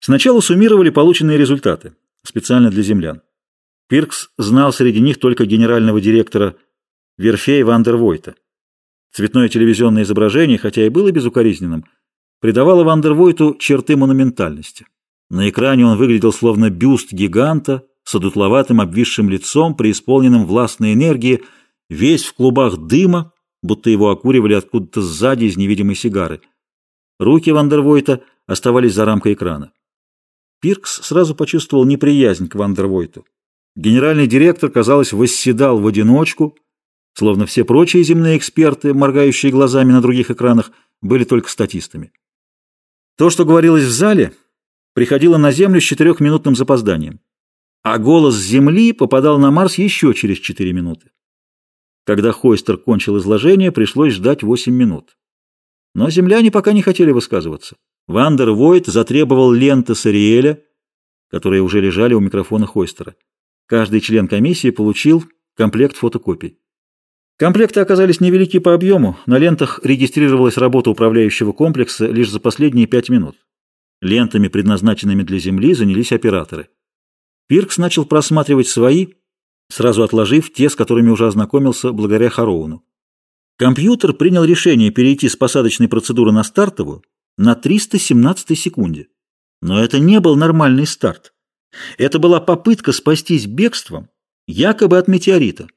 Сначала суммировали полученные результаты, специально для землян. Пиркс знал среди них только генерального директора Верфея Вандервойта. Цветное телевизионное изображение, хотя и было безукоризненным, придавало Вандервойту черты монументальности. На экране он выглядел словно бюст гиганта с одутловатым обвисшим лицом, преисполненным властной энергии, весь в клубах дыма, будто его окуривали откуда-то сзади из невидимой сигары. Руки Вандервойта оставались за рамкой экрана. Пиркс сразу почувствовал неприязнь к Вандервойту. Генеральный директор, казалось, восседал в одиночку, словно все прочие земные эксперты, моргающие глазами на других экранах, были только статистами. То, что говорилось в зале, приходило на Землю с четырехминутным запозданием, а голос Земли попадал на Марс еще через четыре минуты. Когда Хойстер кончил изложение, пришлось ждать восемь минут. Но земляне пока не хотели высказываться. Вандер Войт затребовал ленты с Ариэля, которые уже лежали у микрофона Хойстера. Каждый член комиссии получил комплект фотокопий. Комплекты оказались невелики по объему, на лентах регистрировалась работа управляющего комплекса лишь за последние пять минут. Лентами, предназначенными для Земли, занялись операторы. Пиркс начал просматривать свои, сразу отложив те, с которыми уже ознакомился благодаря Хароуну. Компьютер принял решение перейти с посадочной процедуры на стартовую на 317 секунде. Но это не был нормальный старт. Это была попытка спастись бегством, якобы от метеорита.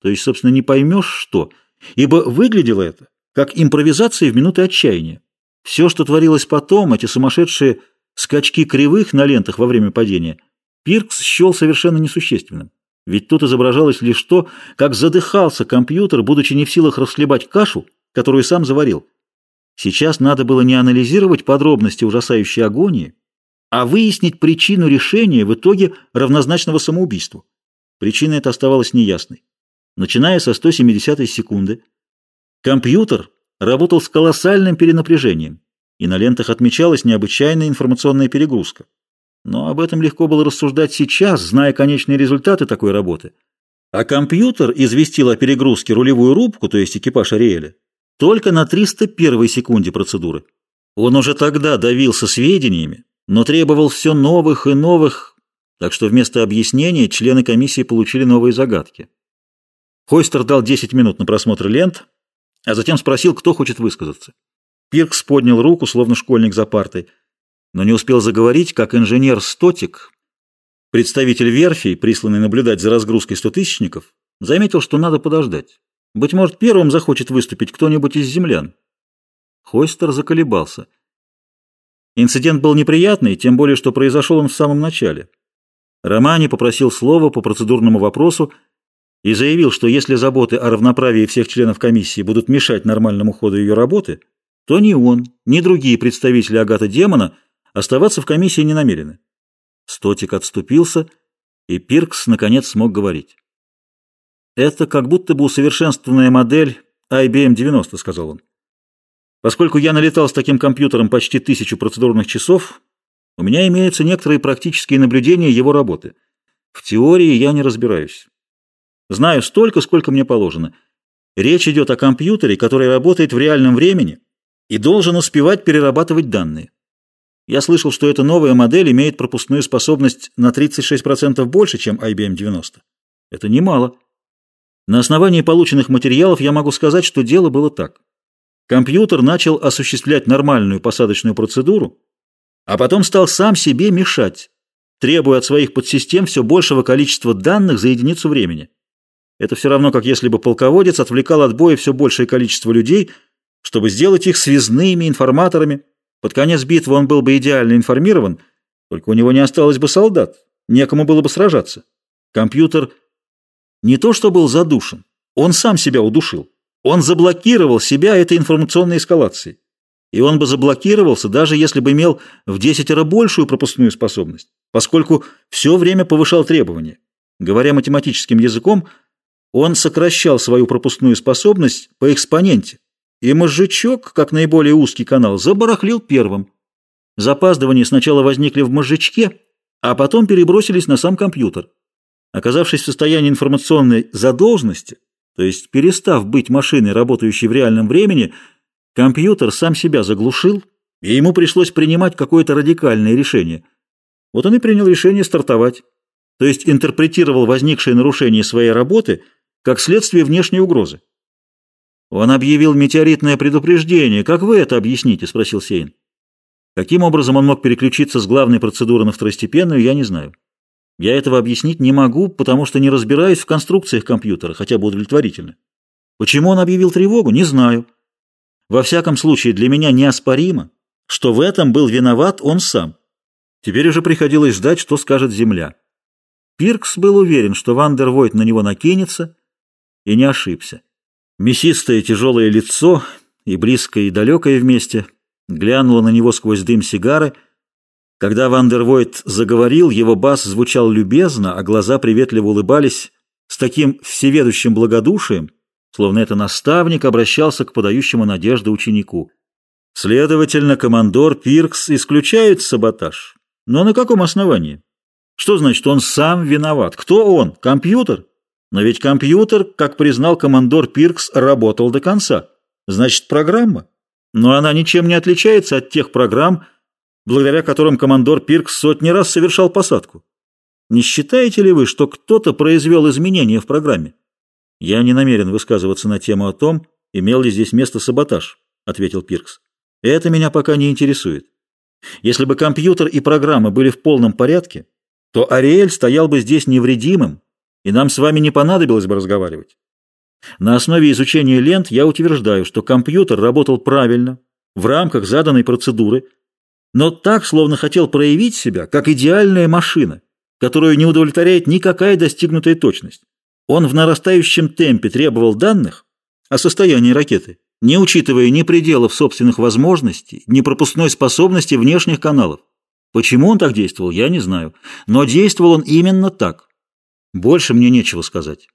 То есть, собственно, не поймешь, что. Ибо выглядело это как импровизация в минуты отчаяния. Все, что творилось потом, эти сумасшедшие скачки кривых на лентах во время падения, Пиркс счел совершенно несущественным. Ведь тут изображалось лишь то, как задыхался компьютер, будучи не в силах расхлебать кашу, которую сам заварил. Сейчас надо было не анализировать подробности ужасающей агонии, а выяснить причину решения в итоге равнозначного самоубийству. Причина эта оставалась неясной. Начиная со 170 секунды, компьютер работал с колоссальным перенапряжением, и на лентах отмечалась необычайная информационная перегрузка. Но об этом легко было рассуждать сейчас, зная конечные результаты такой работы. А компьютер известил о перегрузке рулевую рубку, то есть экипаж Ариэля, только на 301 секунде процедуры. Он уже тогда давился сведениями, но требовал все новых и новых, так что вместо объяснения члены комиссии получили новые загадки. Хойстер дал 10 минут на просмотр лент, а затем спросил, кто хочет высказаться. Пиркс поднял руку, словно школьник за партой, но не успел заговорить, как инженер Стотик, представитель верфи, присланный наблюдать за разгрузкой стотысячников, заметил, что надо подождать. Быть может, первым захочет выступить кто-нибудь из землян. Хойстер заколебался. Инцидент был неприятный, тем более, что произошел он в самом начале. Романи попросил слова по процедурному вопросу и заявил, что если заботы о равноправии всех членов комиссии будут мешать нормальному ходу ее работы, то ни он, ни другие представители Агата Демона оставаться в комиссии не намерены. Стотик отступился, и Пиркс наконец смог говорить. «Это как будто бы усовершенствованная модель IBM 90», — сказал он. «Поскольку я налетал с таким компьютером почти тысячу процедурных часов, у меня имеются некоторые практические наблюдения его работы. В теории я не разбираюсь. Знаю столько, сколько мне положено. Речь идет о компьютере, который работает в реальном времени и должен успевать перерабатывать данные. Я слышал, что эта новая модель имеет пропускную способность на 36% больше, чем IBM 90. Это немало. На основании полученных материалов я могу сказать, что дело было так. Компьютер начал осуществлять нормальную посадочную процедуру, а потом стал сам себе мешать, требуя от своих подсистем все большего количества данных за единицу времени. Это все равно, как если бы полководец отвлекал от боя все большее количество людей, чтобы сделать их связными информаторами. Под конец битвы он был бы идеально информирован, только у него не осталось бы солдат, некому было бы сражаться. Компьютер не то что был задушен, он сам себя удушил. Он заблокировал себя этой информационной эскалацией. И он бы заблокировался, даже если бы имел в десятеро большую пропускную способность, поскольку все время повышал требования. Говоря математическим языком, он сокращал свою пропускную способность по экспоненте, и мозжечок, как наиболее узкий канал, забарахлил первым. Запаздывания сначала возникли в мозжечке, а потом перебросились на сам компьютер. Оказавшись в состоянии информационной задолженности, то есть перестав быть машиной, работающей в реальном времени, компьютер сам себя заглушил и ему пришлось принимать какое-то радикальное решение. Вот он и принял решение стартовать, то есть интерпретировал возникшее нарушение своей работы как следствие внешней угрозы. «Он объявил метеоритное предупреждение. Как вы это объясните?» – спросил Сейн. Каким образом он мог переключиться с главной процедуры на второстепенную, я не знаю. Я этого объяснить не могу, потому что не разбираюсь в конструкциях компьютера, хотя бы удовлетворительно. Почему он объявил тревогу, не знаю. Во всяком случае, для меня неоспоримо, что в этом был виноват он сам. Теперь уже приходилось ждать, что скажет Земля. Пиркс был уверен, что Вандервойт на него накинется, и не ошибся. Мясистое тяжелое лицо и близкое и далекое вместе глянуло на него сквозь дым сигары — когда Вандервойт заговорил, его бас звучал любезно, а глаза приветливо улыбались с таким всеведущим благодушием, словно это наставник обращался к подающему надежды ученику. Следовательно, командор Пиркс исключает саботаж. Но на каком основании? Что значит, он сам виноват? Кто он? Компьютер? Но ведь компьютер, как признал командор Пиркс, работал до конца. Значит, программа? Но она ничем не отличается от тех программ, благодаря которым командор Пиркс сотни раз совершал посадку. Не считаете ли вы, что кто-то произвел изменения в программе? Я не намерен высказываться на тему о том, имел ли здесь место саботаж, ответил Пиркс. Это меня пока не интересует. Если бы компьютер и программы были в полном порядке, то Ариэль стоял бы здесь невредимым, и нам с вами не понадобилось бы разговаривать. На основе изучения лент я утверждаю, что компьютер работал правильно, в рамках заданной процедуры, но так, словно хотел проявить себя, как идеальная машина, которую не удовлетворяет никакая достигнутая точность. Он в нарастающем темпе требовал данных о состоянии ракеты, не учитывая ни пределов собственных возможностей, ни пропускной способности внешних каналов. Почему он так действовал, я не знаю, но действовал он именно так. Больше мне нечего сказать.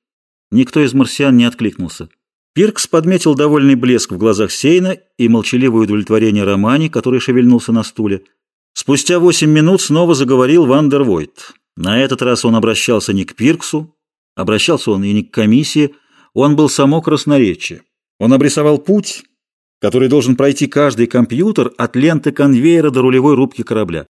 Никто из марсиан не откликнулся. Пиркс подметил довольный блеск в глазах Сейна и молчаливое удовлетворение Романи, который шевельнулся на стуле. Спустя восемь минут снова заговорил Вандервойт. На этот раз он обращался не к Пирксу, обращался он и не к комиссии, он был само красноречие. Он обрисовал путь, который должен пройти каждый компьютер от ленты конвейера до рулевой рубки корабля.